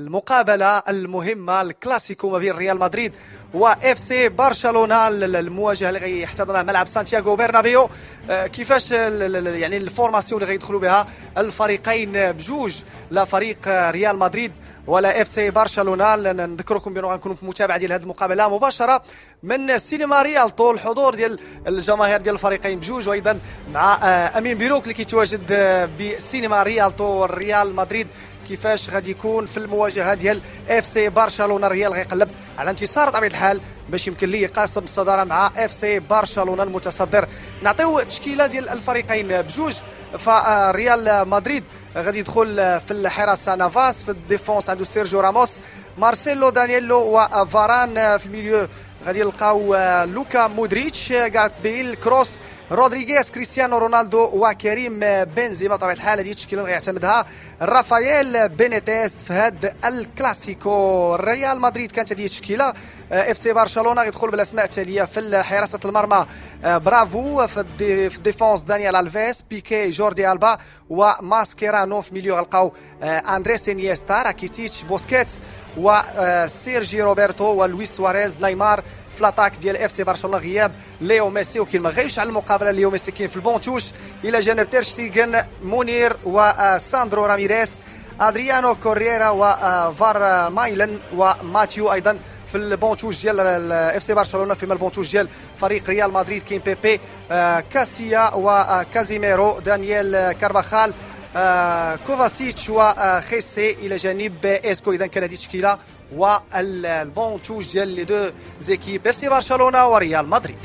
المقابلة المهمة الكلاسيكو ما بين ريال مدريد وإف سي برشلونة المواجهة اللي غيحتضنها ملعب سانتياغو برنابيو. آه، كيفاش يعني ال formation اللي غيدخلوا بها الفريقين بجوج لا فريق ريال مدريد ولا إف سي برشلونة. نذكركم بأنه غنكونوا في متابعة ديال هذه المقابلة مباشرة من سينما ريالطو الحضور ديال الجماهير ديال الفريقين بجوج وأيضا مع آه، أمين بيروك اللي كيتواجد آه، بسينما ريالطو. ريال مدريد كيفاش غادي يكون في المواجهة ديال إف سي برشلونة الريال غيقلب على انتصار طبيعة الحال باش يمكن ليه يقاسم الصدارة مع إف سي برشلونة المتصدر نعطيو التشكيله ديال الفريقين بجوج فريال مدريد غادي يدخل في الحراسة نافاس في ال défense عنده سيرجيو راموس مارسيلو دانييلو وفاران في ال milieu غادي يلقاو لوكا مودريتش غارت بيل كروس رودريغيز كريستيانو رونالدو وكريم بنزيما. بطبيعة الحال هذه التشكيلة اللي غيعتمدها رافائيل بينيتيز في هذا الكلاسيكو. ريال مدريد كانت هذه التشكيلة. إف سي برشلونه غيدخل بالأسماء التالية في حراسة المرمى. برافو. في ال défense دانيال ألفيس بيكي جوردي ألبا وماسكيرانو في milieu غلقاو أندريس إنيستا راكيتيتش بوسكيتس. وسيرجي روبرتو ولويس سواريز نيمار في l'attaque ديال إف سي برشلونة غياب ليو ميسي وكاين ما غايبش على المقابلة ليو ميسي كاين في ال banc touche. إلى جانب تيرشتيغن مونير وساندرو راميريس أدريانو كوريرا وفيرمايلن وماتيو أيضا في ال banc touche ديال إف سي برشلونة فيما ال banc touche ديال فريق ريال مدريد كاين بيبي كاسيا وكازيميرو دانييل كارفاخال. كوفاسيتش وخيسي إلى جانب إيسكو اذا كان هذه التشكيله وال banc touche ديال les deux équipes إف سي برشلونه وريال مدريد.